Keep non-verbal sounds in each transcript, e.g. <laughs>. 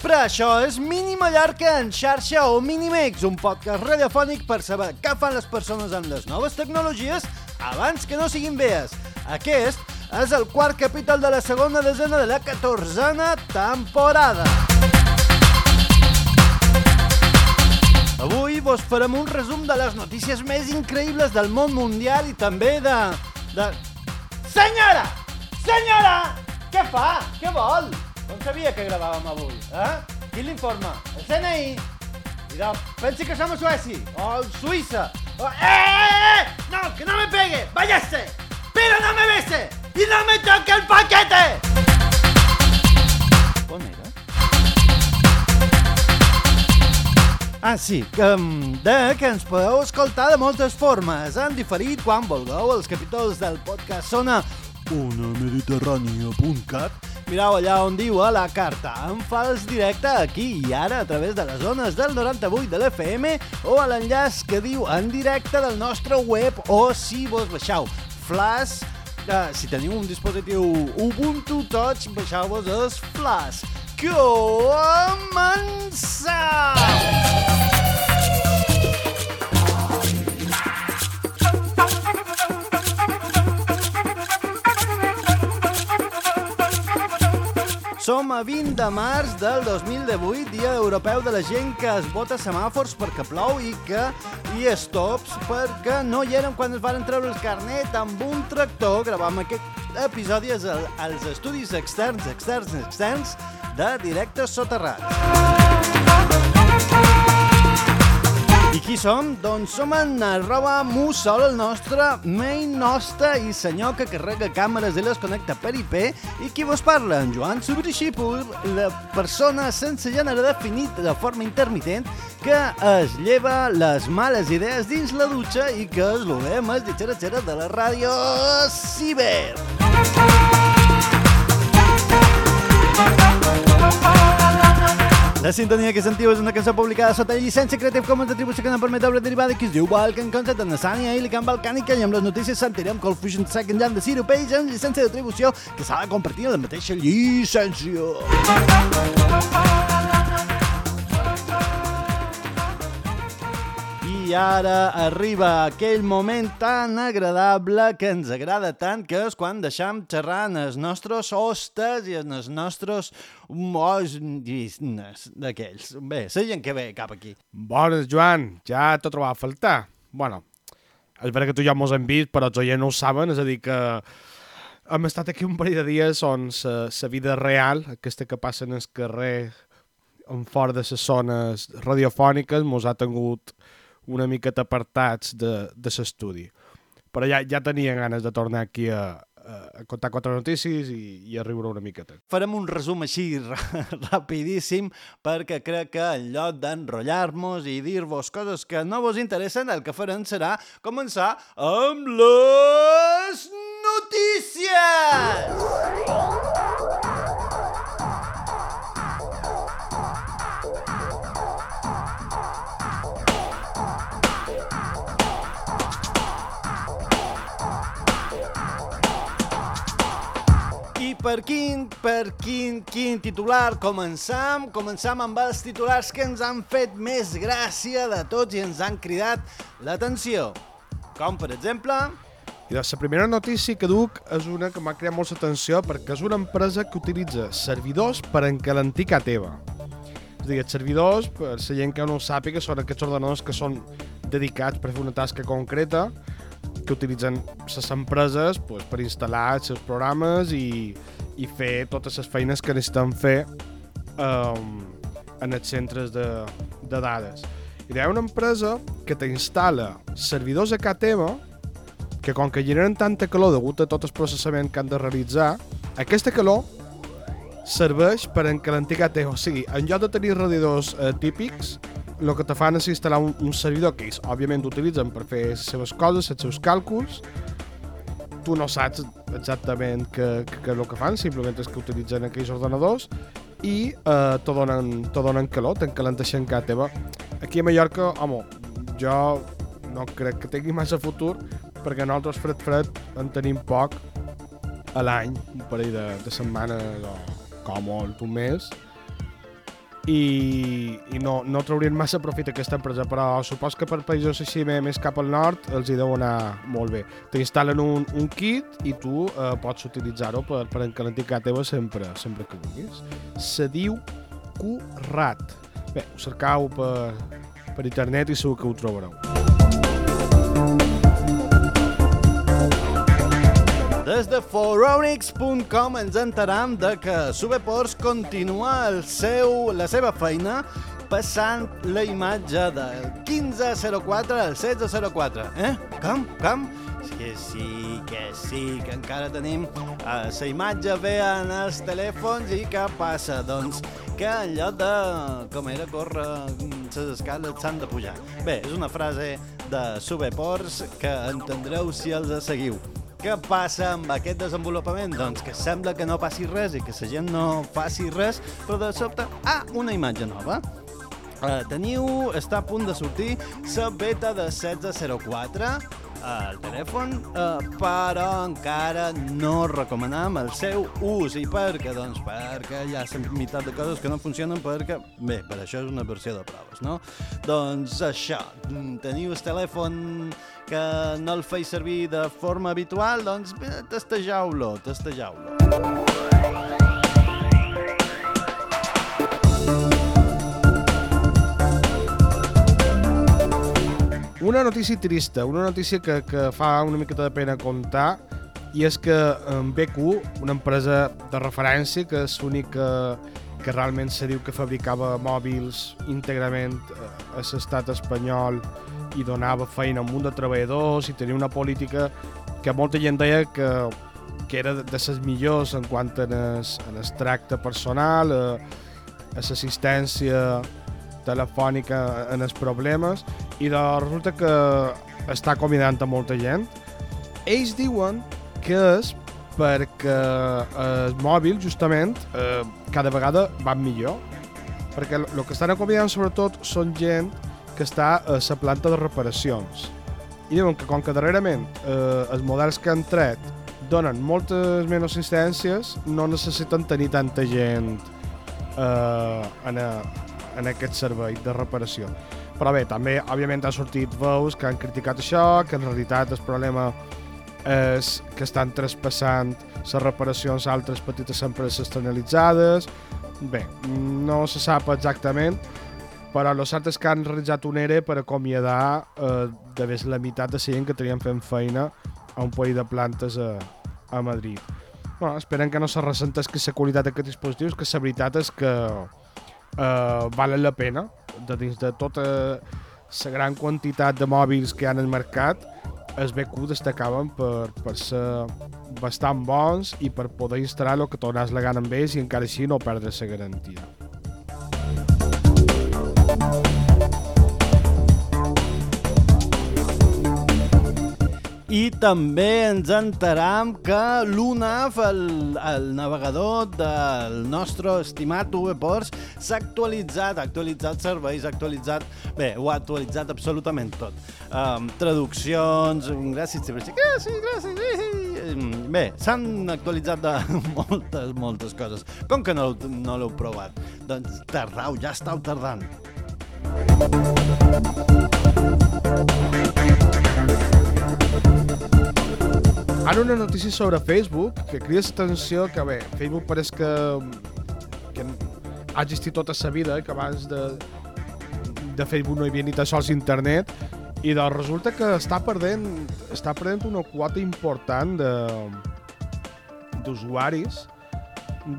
vespre, això és Mini Mallorca en xarxa o Minimix, un podcast radiofònic per saber què fan les persones amb les noves tecnologies abans que no siguin vees. Aquest és el quart capítol de la segona desena de la catorzena temporada. Avui vos farem un resum de les notícies més increïbles del món mundial i també de... de... Senyora! Senyora! Què fa? Què vol? Com sabia que gravàvem avui, eh? Qui l'informa? El CNI? Mira, pensi que som a Suècia o Suïssa. O... ¡Eh, eh, eh! ¡No, que no me pegue! ¡Váyase! ¡Pero no me bese! ¡Y no me toque el paquete! On era? Ah, sí, que, de, que ens podeu escoltar de moltes formes. Han diferit quan vulgueu. Els capítols del podcast són a unamediterrània.cat Mireu allà on diu a la carta en fals directe aquí i ara a través de les zones del 98 de l'FM o a l'enllaç que diu en directe del nostre web o si vos baixau Flash Uh, si teniu un dispositiu Ubuntu Touch, baixeu-vos els Flash. Començam! Som a 20 de març del 2018, dia europeu de la gent que es vota semàfors perquè plou i que i stops perquè no hi eren quan es van treure el carnet amb un tractor. Gravam aquest episodi als, als estudis externs, externs, externs de directes soterrats. Qui som? Doncs som en arroba mussol, el nostre main nostre i senyor que carrega càmeres i les connecta per IP i qui vos parla? En Joan Subrixipur, la persona sense gènere definit de forma intermitent que es lleva les males idees dins la dutxa i que es l'olem és ditxera de la ràdio Ciber. La sintonia que sentiu és una cançó publicada sota llicència Creative Commons d'atribució que no permet obra derivada que es diu Balkan Concept de Nassania i Lican Balcànica i amb les notícies sentirem Cold Fusion Second Jam de Zero Page amb llicència d'atribució que s'ha de compartir la mateixa llicència. I ara arriba aquell moment tan agradable que ens agrada tant, que és quan deixam xerrant els nostres hostes i els nostres moix d'aquells. Bé, la gent que ve cap aquí. Bones, Joan, ja t'ho trobava a faltar. Bueno, és vera que tu ja mos hem vist, però els oients no ho saben, és a dir que hem estat aquí un parell de dies on la vida real, aquesta que passa en el carrer, en fora de les zones radiofòniques, mos ha tingut una miqueta apartats de, de l'estudi. Però ja, ja tenia ganes de tornar aquí a, a contar quatre notícies i, i a riure una miqueta. Farem un resum així <laughs> rapidíssim perquè crec que en lloc d'enrotllar-nos i dir-vos coses que no vos interessen, el que farem serà començar amb les notícies! Per quin, per quin, quin titular començam? Començam amb els titulars que ens han fet més gràcia de tots i ens han cridat l'atenció. Com, per exemple... I la primera notícia que duc és una que m'ha creat molta atenció perquè és una empresa que utilitza servidors per encalentir casa teva. És a dir, els servidors, per la gent que no ho sàpiga, són aquests ordenadors que són dedicats per fer una tasca concreta que utilitzen les empreses pues, per instal·lar els seus programes i, i fer totes les feines que necessiten fer um, en els centres de, de dades. I hi ha una empresa que t'instal·la servidors a casa teva que com que generen tanta calor degut a tot el processament que han de realitzar, aquesta calor serveix per encalentir teva. O sigui, en lloc de tenir radiadors eh, típics, el que te fan és instal·lar un, un servidor que ells, òbviament, utilitzen per fer les seves coses, els seus càlculs. Tu no saps exactament què, és el que fan, simplement és que utilitzen aquells ordenadors i eh, te, donen, te donen calor, t'encalenteixen casa teva. Aquí a Mallorca, home, jo no crec que tingui massa futur perquè nosaltres fred fred en tenim poc a l'any, un parell de, de setmanes o com molt un mes i, i no, no traurien massa profit aquesta empresa, però supos que per països així més cap al nord els hi deu anar molt bé. T'instal·len un, un kit i tu eh, pots utilitzar-ho per, per encalentir casa teva sempre, sempre que vulguis. Se diu Currat. Bé, ho cercau per, per internet i segur que ho trobareu. Des de foronix.com ens enteram de que Subepors continua el seu, la seva feina passant la imatge del 1504 al 1604. Eh? Com? Com? Que sí, que sí, que encara tenim uh, la imatge bé en els telèfons i què passa? Doncs que en lloc de, com era, córrer les escales s'han de pujar. Bé, és una frase de Subepors que entendreu si els seguiu. Què passa amb aquest desenvolupament? Doncs que sembla que no passi res i que la gent no faci res, però de sobte, ah, una imatge nova. Uh, teniu, està a punt de sortir la beta de 1604 al telèfon, uh, però encara no recomanem el seu ús. I per què? Doncs perquè hi ha la meitat de coses que no funcionen perquè, bé, per això és una versió de proves, no? Doncs això, teniu el telèfon que no el feis servir de forma habitual, doncs testejau-lo, Una notícia trista, una notícia que, que fa una miqueta de pena contar, i és que en BQ, una empresa de referència, que és l'única que realment se diu que fabricava mòbils íntegrament eh, a l'estat espanyol i donava feina a un munt de treballadors i tenia una política que molta gent deia que, que era de les millors en quant a es, en el tracte personal, a, a l'assistència telefònica en els problemes i de, resulta que està acomiadant a molta gent. Ells diuen que és perquè els mòbils, justament, eh, cada vegada van millor. Perquè el que estan acomiadant, sobretot, són gent que està a la planta de reparacions. I diuen que com que darrerament eh, els models que han tret donen moltes menys assistències, no necessiten tenir tanta gent eh, en, a, en aquest servei de reparació. Però bé, també, òbviament, ha sortit veus que han criticat això, que en realitat el problema és que estan traspassant les reparacions a altres petites empreses externalitzades. Bé, no se sap exactament, però el cert és que han realitzat un ERE per acomiadar eh, de més la meitat de gent que tenien fent feina a un parell de plantes a, a Madrid. Bueno, esperem que no se ressenteix que la qualitat d'aquests dispositius, que la veritat és que eh, valen la pena de dins de tota la gran quantitat de mòbils que hi ha el mercat els BQ destacaven per, per ser bastant bons i per poder instal·lar el que tornàs la gana amb ells i encara així no perdre la garantia. I també ens enteram que l'UNAF, el, el navegador del nostre estimat UBPorts, s'ha actualitzat, ha actualitzat serveis, ha actualitzat... Bé, ho ha actualitzat absolutament tot. Um, traduccions, gràcies, gràcies, gràcies. Bé, s'han actualitzat de <laughs> moltes, moltes coses. Com que no, no l'heu provat? Doncs tardau, ja estàu tardant. Ara una notícia sobre Facebook que crida l'atenció que bé, Facebook pareix que, que ha existit tota sa vida, que abans de, de Facebook no hi havia ni tan sols internet i doncs resulta que està perdent, està perdent una quota important de d'usuaris.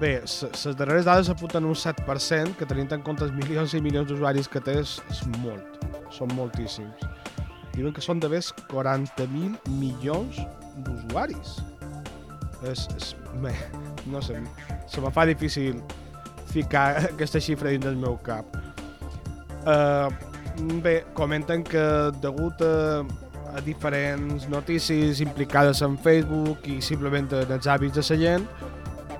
Bé, les darreres dades apunten un 7%, que tenint en compte els milions i milions d'usuaris que té és, és molt, són moltíssims. Diuen que són de més 40.000 milions d'usuaris. És, és, bé, no sé, se me fa difícil ficar <laughs> aquesta xifra dins del meu cap. Uh, bé, comenten que degut a, a diferents notícies implicades en Facebook i simplement en els hàbits de la gent,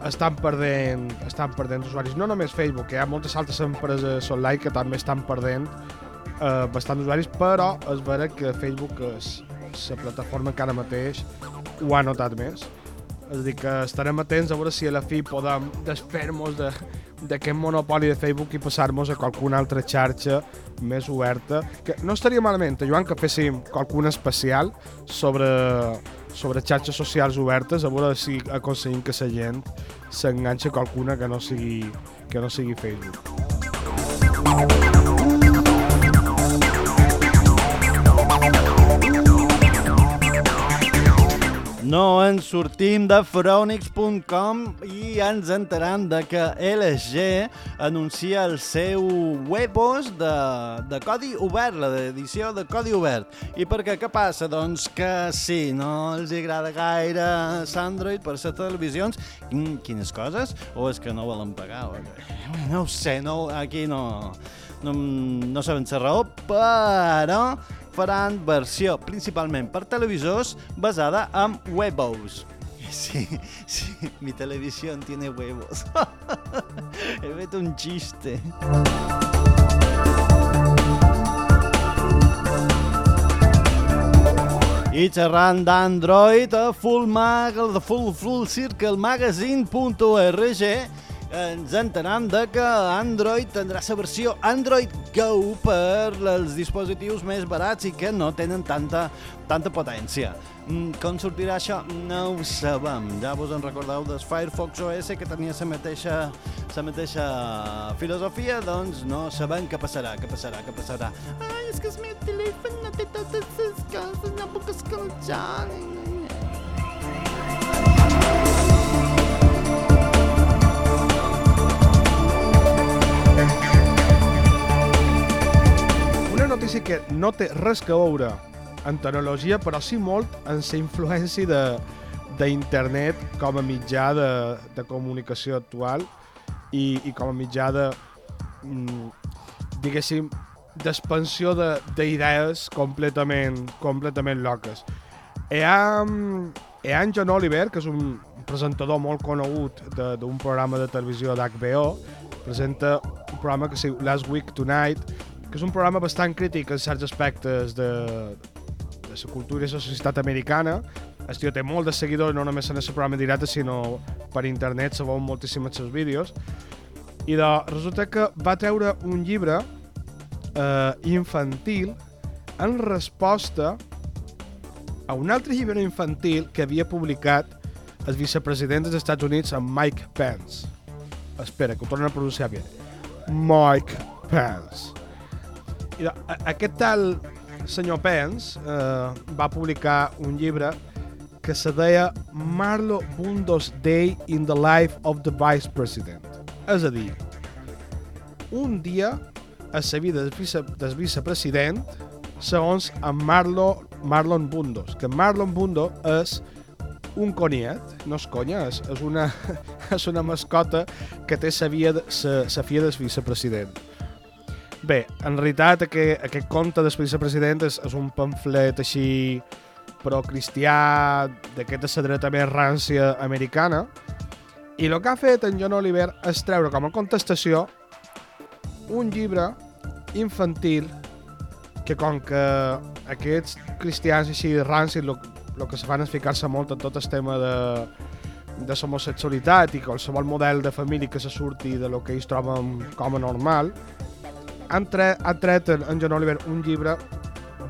estan perdent, estan perdent usuaris. No només Facebook, hi ha moltes altres empreses online que també estan perdent eh, bastant usuaris, però és vera que Facebook és la plataforma que ara mateix ho ha notat més. És a dir, que estarem atents a veure si a la fi podem desfer-nos d'aquest monopoli de Facebook i passar-nos a qualcuna altra xarxa més oberta, que no estaria malament, eh, Joan, que féssim qualcuna especial sobre, sobre xarxes socials obertes, a veure si aconseguim que la gent s'enganxa qualcuna que no sigui, que no sigui Facebook. No ens sortim de Fronix.com i ens enteram de que LG anuncia el seu webos de, de codi obert, la d'edició de codi obert. I per què? Passa? Doncs que sí, no els agrada gaire Sandroid per ser televisions. Quines coses? O és que no volen pagar? O... No ho sé, no, aquí no, no, no saben la raó, però faran versió principalment per televisors basada en Webos. Sí, sí, mi televisión tiene huevos. <laughs> He fet un chiste. I xerrant d'Android, a Full Mag, de Full, Full Circle Magazine.org ens entenem de que Android tindrà la versió Android Go per als dispositius més barats i que no tenen tanta, tanta potència. Mm, com sortirà això? No ho sabem. Ja vos en recordeu del Firefox OS que tenia la mateixa, la mateixa filosofia? Doncs no sabem què passarà, què passarà, què passarà. Ai, és que el meu telèfon no té totes les coses, no puc escoltar. Notícia que no té res que veure en tecnologia, però sí molt en la influència d'internet com a mitjà de, de comunicació actual i, i com a mitjà de, mm, diguéssim, d'expansió d'idees completament, completament loques. Hi ha, hi ha en John Oliver, que és un presentador molt conegut d'un programa de televisió d'HBO, presenta un programa que es diu Last Week Tonight, que és un programa bastant crític en certs aspectes de, de la cultura i la societat americana. El tio té molt de seguidors, no només en el programa directe, sinó per internet, se veuen moltíssim els seus vídeos. I de, resulta que va treure un llibre eh, infantil en resposta a un altre llibre infantil que havia publicat el vicepresident dels Estats Units, en Mike Pence. Espera, que ho tornen a pronunciar bé. Mike Pence. Aquest tal senyor Pence eh, va publicar un llibre que se deia Marlo Bundo's Day in the Life of the Vice President. És a dir, un dia a la vida del, vice, del vicepresident segons en Marlo, Marlon Bundos, que Marlon Bundo és un coniet, no és conya, és, és, una, <laughs> és una mascota que té sa fia del vicepresident. Bé, en realitat aquest, aquest conte del vicepresident és, és un pamflet així pro-cristià d'aquesta dreta més rància americana i el que ha fet en John Oliver és treure com a contestació un llibre infantil que com que aquests cristians així rancis el que se fan és ficar-se molt en tot el tema de, de l'homosexualitat i qualsevol model de família que se surti de lo que ells troben com a normal han, tre han tret en, John Oliver un llibre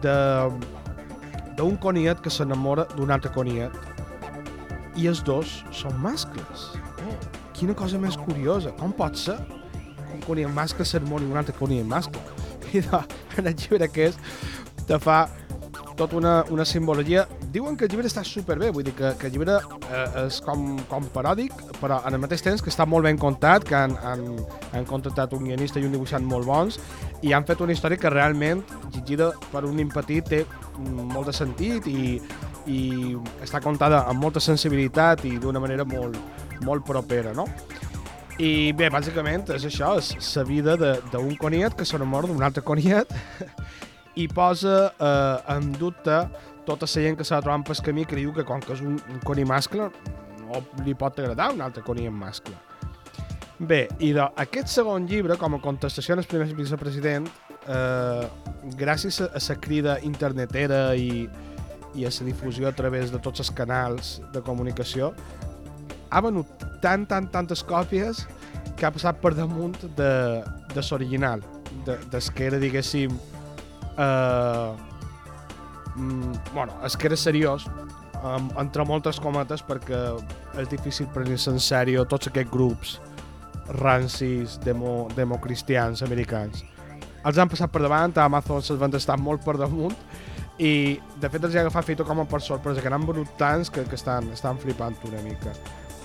d'un coniet que s'enamora d'un altre coniet i els dos són mascles. Quina cosa més curiosa. Com pot ser que un coniet mascle s'enamori d'un altre coniet mascle? I de, <laughs> en el llibre aquest te fa tota una, una simbologia. Diuen que el llibre està superbé, vull dir que, que el llibre eh, és com, com paròdic, però en el mateix temps que està molt ben contat, que han, han, han contractat un guionista i un dibuixant molt bons, i han fet una història que realment, llegida per un nin petit, té molt de sentit i, i està contada amb molta sensibilitat i d'una manera molt, molt propera, no? I bé, bàsicament és això, és la vida d'un coniet que s'enamora d'un altre coniet <laughs> i posa eh, en dubte tota la gent que s'ha de trobar pel camí diu que com que és un, un coni mascle no li pot agradar un altre coni en mascle. Bé, i d'aquest segon llibre, com a contestació al primer vicepresident, eh, gràcies a la crida internetera i, i a la difusió a través de tots els canals de comunicació, ha venut tant, tant, tantes còpies que ha passat per damunt de, de l'original, de, des que era, diguéssim, eh, mm, bueno, és que era seriós, um, entre moltes cometes, perquè és difícil prendre-se en sèrio tots aquests grups rancis, demo, democristians americans. Els han passat per davant, a Amazon se'ls van estar molt per damunt, i de fet els ha agafat feito com a per sorpresa, que n'han venut tants que, que estan, estan flipant una mica.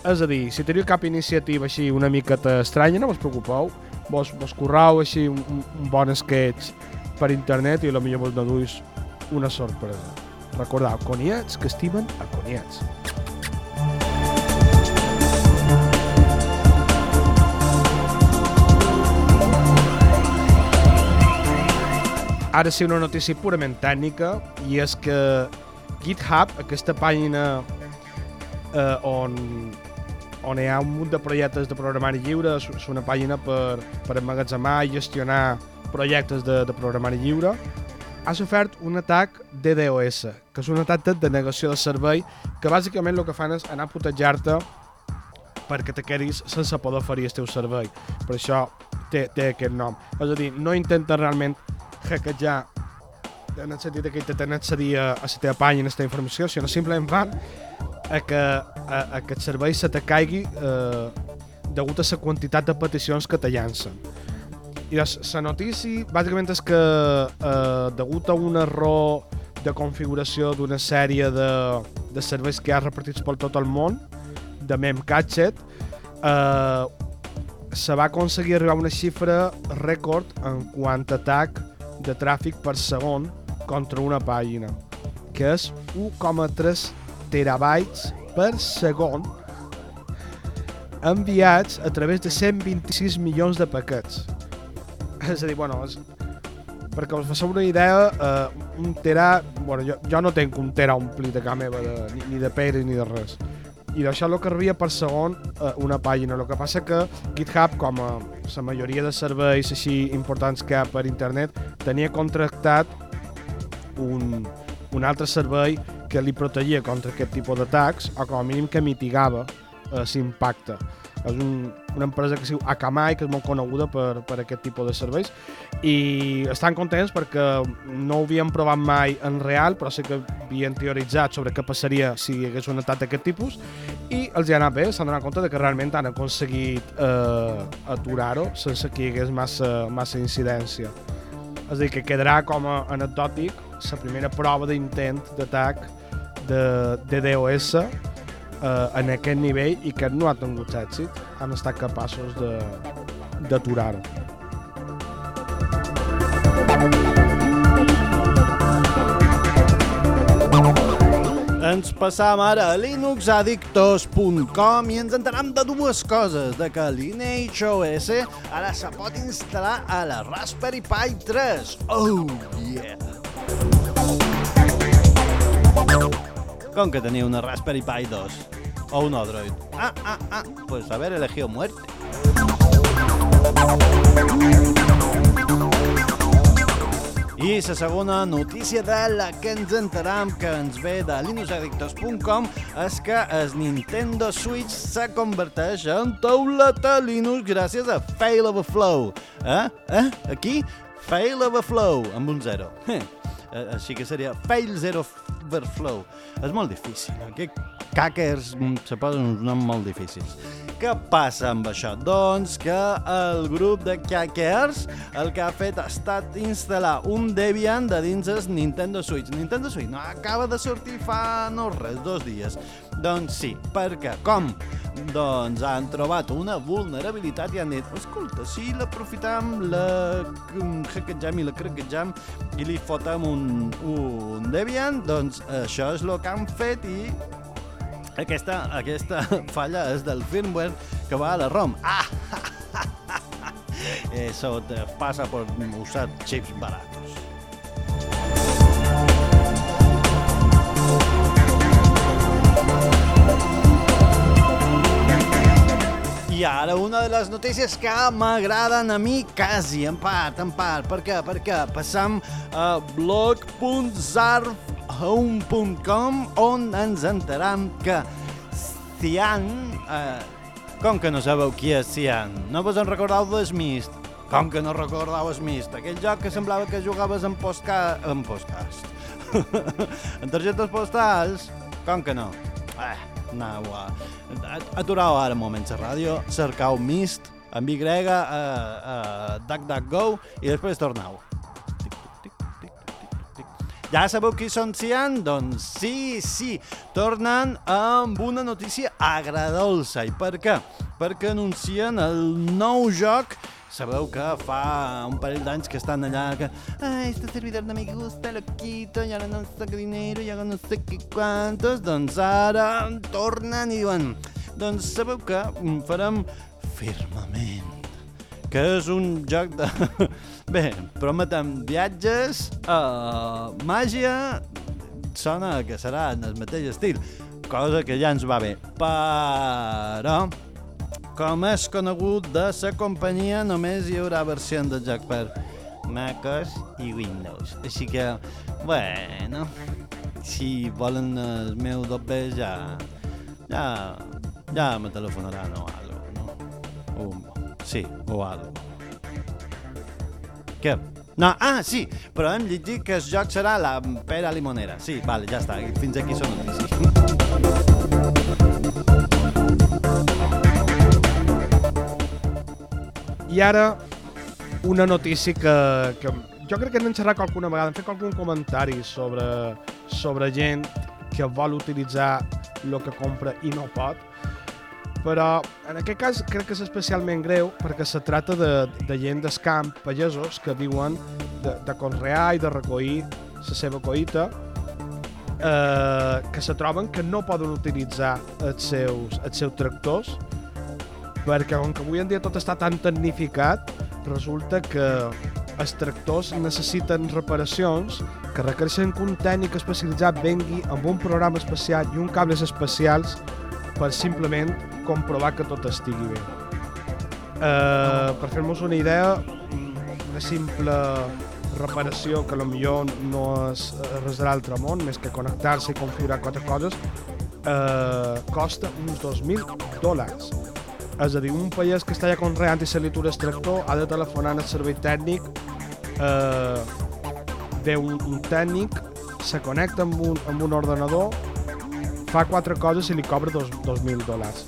És a dir, si teniu cap iniciativa així una mica estranya, no us preocupeu, vos, vos correu així un, un bon sketch per internet i potser vos n'aduis una sorpresa. Recordeu, coniats que estimen a coniats. Ara sí una notícia purament tècnica i és que GitHub, aquesta pàgina eh, on, on hi ha un munt de projectes de programari lliure, és una pàgina per, per emmagatzemar i gestionar projectes de, de programari lliure, ha sofert un atac DDoS, que és un atac de denegació de servei, que bàsicament el que fan és anar a putejar-te perquè te quedis sense poder oferir el teu servei. Per això té, té aquest nom. És a dir, no intenta realment hackejar en el sentit que intenten accedir a, a la teva pàgina, a la teva informació, sinó simplement van a que, a, a que el servei se te caigui eh, degut a la quantitat de peticions que te llancen. I la notícia bàsicament és que eh, degut a un error de configuració d'una sèrie de, de serveis que ha repartits per tot el món, de Memcachet, eh, se va aconseguir arribar a una xifra rècord en quant a atac de tràfic per segon contra una pàgina, que és 1,3 terabytes per segon enviats a través de 126 milions de paquets. <laughs> És a dir, bueno, és, perquè us fasseu una idea, eh, un tera... Bueno, jo, jo no tenc un tera omplit a casa meva, de, ni, ni de peres ni de res. I d'això el que rebia per segon eh, una pàgina. El que passa que GitHub, com a la majoria de serveis així importants que hi ha per internet, tenia contractat un, un altre servei que li protegia contra aquest tipus d'atacs o com a mínim que mitigava eh, l'impacte. És un, una empresa que es diu Akamai, que és molt coneguda per, per aquest tipus de serveis, i estan contents perquè no ho havien provat mai en real, però sí que havien teoritzat sobre què passaria si hi hagués un atac d'aquest tipus, i els hi ha anat bé, s'han donat compte de que realment han aconseguit eh, aturar-ho sense que hi hagués massa, massa incidència. És a dir, que quedarà com a anecdòtic la primera prova d'intent d'atac de, de DOS eh, en aquest nivell i que no ha tingut èxit, han estat capaços d'aturar-ho. Ens passam ara a linuxaddictos.com i ens enteram de dues coses, de que Lineage OS ara se pot instal·lar a la Raspberry Pi 3. Oh, yeah! Com que tenia una Raspberry Pi 2? O un Android? Ah, ah, ah, pues haber elegido muerte. I la segona notícia de la que ens enteram que ens ve de linuxaddictos.com és que el Nintendo Switch se converteix en tauleta Linux gràcies a Fail of a Flow. Eh? Eh? Aquí? Fail of a Flow, amb un zero. Eh, Així que seria Fail Zero Overflow. És molt difícil. Aquests hackers mm, se posen uns noms molt difícils. Què passa amb això? Doncs que el grup de hackers el que ha fet ha estat instal·lar un Debian de dins el Nintendo Switch. Nintendo Switch no acaba de sortir fa no res, dos dies. Doncs sí, perquè com? Doncs han trobat una vulnerabilitat i han dit escolta, si l'aprofitam, la mm, hackejam i la craquejam i li fotem un, un Debian, doncs això és el que han fet i aquesta, aquesta <laughs> falla és del firmware que va a la ROM. Ah! <laughs> Eso te pasa por usar chips baratos. I ara una de les notícies que m'agraden a mi quasi, en part, en part. Per què? Perquè passam a blog.zarfhome.com on ens enteram que Cian, eh, Com que no sabeu qui és Cian? No vos en recordeu de Smith? Com que no recordeu Smith? Aquell joc que semblava que jugaves en postcast... En postcast. <laughs> en targetes postals? Com que no? Eh, anau a... Aturau ara un moment la ràdio, cercau Mist amb Y a, a DuckDuckGo i després tornau. Ja sabeu qui són Cian? Doncs sí, sí, tornen amb una notícia agradolça. I per què? Perquè anuncien el nou joc Sabeu que fa un parell d'anys que estan allà que Ai, este servidor no me gusta, lo quito, y ahora no saco dinero, y ahora no sé qué cuantos. Doncs ara tornen i diuen doncs sabeu que farem firmament que és un joc de... <laughs> Bé, prometem viatges, uh, màgia, sona que serà en el mateix estil, cosa que ja ens va bé. Però, com és conegut de la companyia, només hi haurà versió de joc per macOS i Windows. Així que, bueno, si volen el meu doble ja... ja... ja me telefonaran o algo, no? O, sí, o algo. Què? No, ah, sí, però hem llegit que el joc serà la pera limonera. Sí, vale, ja està, fins aquí són notícies. I ara, una notícia que, que jo crec que n'hem xerrat alguna vegada, hem fet algun comentari sobre, sobre gent que vol utilitzar el que compra i no pot, però en aquest cas crec que és especialment greu perquè se trata de, de gent del camp, pagesos, que viuen de, de conrear i de recollir la seva collita, eh, que se troben que no poden utilitzar els seus, els seus tractors perquè com que avui en dia tot està tan tecnificat, resulta que els tractors necessiten reparacions que requereixen que un tècnic especialitzat vengui amb un programa especial i un cables especials per simplement comprovar que tot estigui bé. Uh, per fer-nos una idea, una simple reparació que millor no és res de l'altre món, més que connectar-se i configurar quatre coses, uh, costa uns 2.000 dòlars. És a dir, un pagès que està ja conreant i se li atura el tractor ha de telefonar al servei tècnic, eh, ve un, un tècnic, se connecta amb un, amb un ordenador, fa quatre coses i li cobra dos- 2.000 dòlars.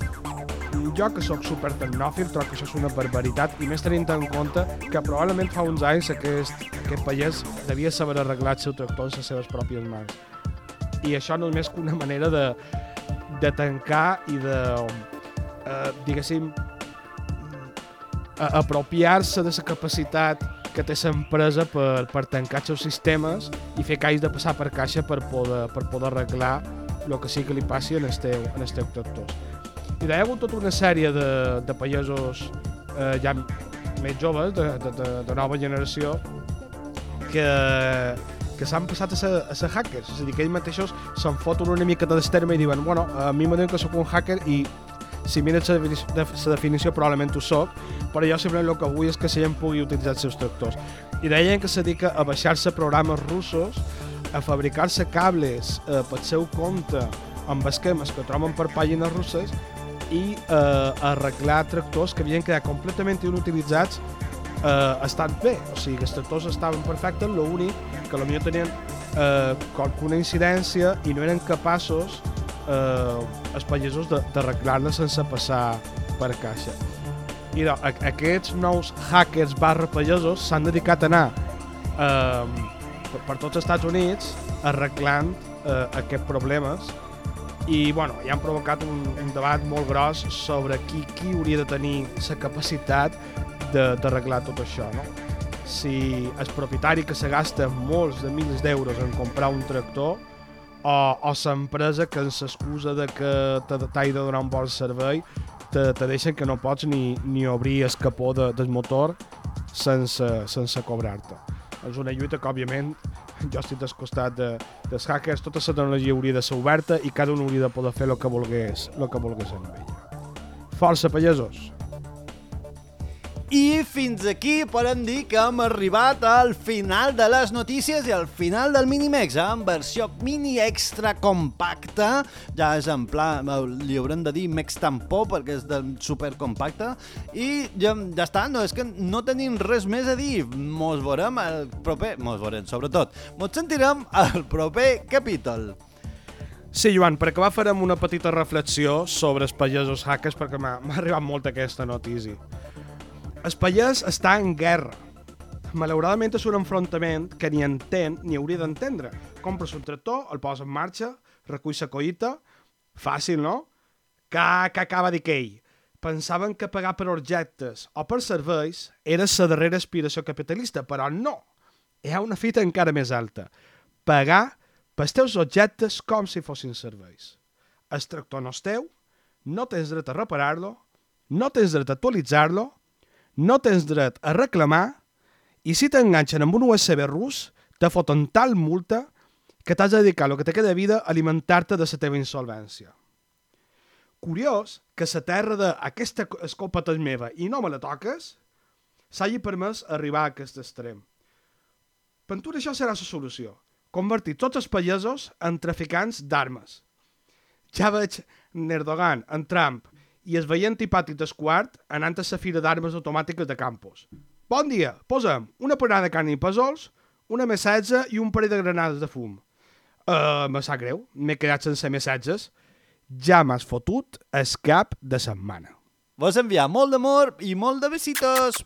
Jo, que sóc super tecnòfil, trobo que això és una barbaritat, i més tenint en compte que probablement fa uns anys aquest, aquest pagès devia saber arreglar el seu tractor amb les seves pròpies mans. I això no és més que una manera de, de tancar i de, eh, diguéssim, apropiar-se de la capacitat que té l'empresa per, per tancar els seus sistemes i fer hagis de passar per caixa per poder, per poder arreglar el que sí que li passi en el teu, en els teus tractors. I hi ha hagut tota una sèrie de, de pagesos eh, ja més joves, de, de, de, de nova generació, que, que s'han passat a ser, a ser hackers. És a dir, que ells mateixos se'n foten una mica de terme i diuen bueno, a mi m'ho diuen que sóc un hacker i si mires la definició, definició probablement ho soc, però jo simplement el que vull és que la gent pugui utilitzar els seus tractors. I deien que se dedica a baixar-se programes russos, a fabricar-se cables eh, pel seu compte amb esquemes que troben per pàgines russes i eh, arreglar tractors que havien quedat completament inutilitzats eh, estan bé, o sigui, els tractors estaven perfectes, l'únic que potser tenien eh, qualcuna incidència i no eren capaços eh, els pagesos d'arreglar-la sense passar per caixa. I no, aquests nous hackers barra pagesos s'han dedicat a anar eh, per, tots els Estats Units arreglant eh, aquests problemes i bueno, ja han provocat un, un debat molt gros sobre qui, qui hauria de tenir la capacitat d'arreglar tot això, no? Si el propietari que se gasta molts de milers d'euros en comprar un tractor o, o l'empresa que amb l'excusa de que t'ha- de donar un bon servei te, te deixen que no pots ni, ni obrir el capó de, del motor sense, sense cobrar-te. És una lluita que, òbviament, <laughs> jo estic del costat de, dels hackers, tota la tecnologia hauria de ser oberta i cada un hauria de poder fer el que volgués, el que volgués amb ella. Força, pagesos! I fins aquí podem dir que hem arribat al final de les notícies i al final del Minimex, eh? en versió mini extra compacta. Ja és en pla, eh, li haurem de dir Mex Tampó perquè és del super compacte. I ja, ja està, no, és que no tenim res més a dir. Mos veurem el proper... Mos veurem, sobretot. Mos sentirem al proper capítol. Sí, Joan, per acabar farem una petita reflexió sobre els pagesos hackers perquè m'ha arribat molt aquesta notícia. El pagès està en guerra. Malauradament és un enfrontament que ni entén ni hauria d'entendre. Compres un tractor, el posa en marxa, recull la collita... Fàcil, no? Que, que acaba dir que ell. Pensaven que pagar per objectes o per serveis era la darrera aspiració capitalista, però no. Hi ha una fita encara més alta. Pagar pels teus objectes com si fossin serveis. El tractor no és teu, no tens dret a reparar-lo, no tens dret a actualitzar-lo, no tens dret a reclamar i si t'enganxen amb un USB rus, te foten tal multa que t'has de dedicar el que te queda de vida a alimentar-te de la teva insolvència. Curiós que la terra de aquesta escopeta és meva i no me la toques, s'hagi permès arribar a aquest extrem. Per tu això serà la solució. Convertir tots els pagesos en traficants d'armes. Ja veig Erdogan, en Trump i es veia antipàtic d'esquart anant a la fira d'armes automàtiques de campus. Bon dia, posa'm una panada de carn i pèsols, una missatge i un parell de granades de fum. Uh, me sap greu, m'he quedat sense missatges. Ja m'has fotut el cap de setmana. Vos enviar molt d'amor i molt de besitos.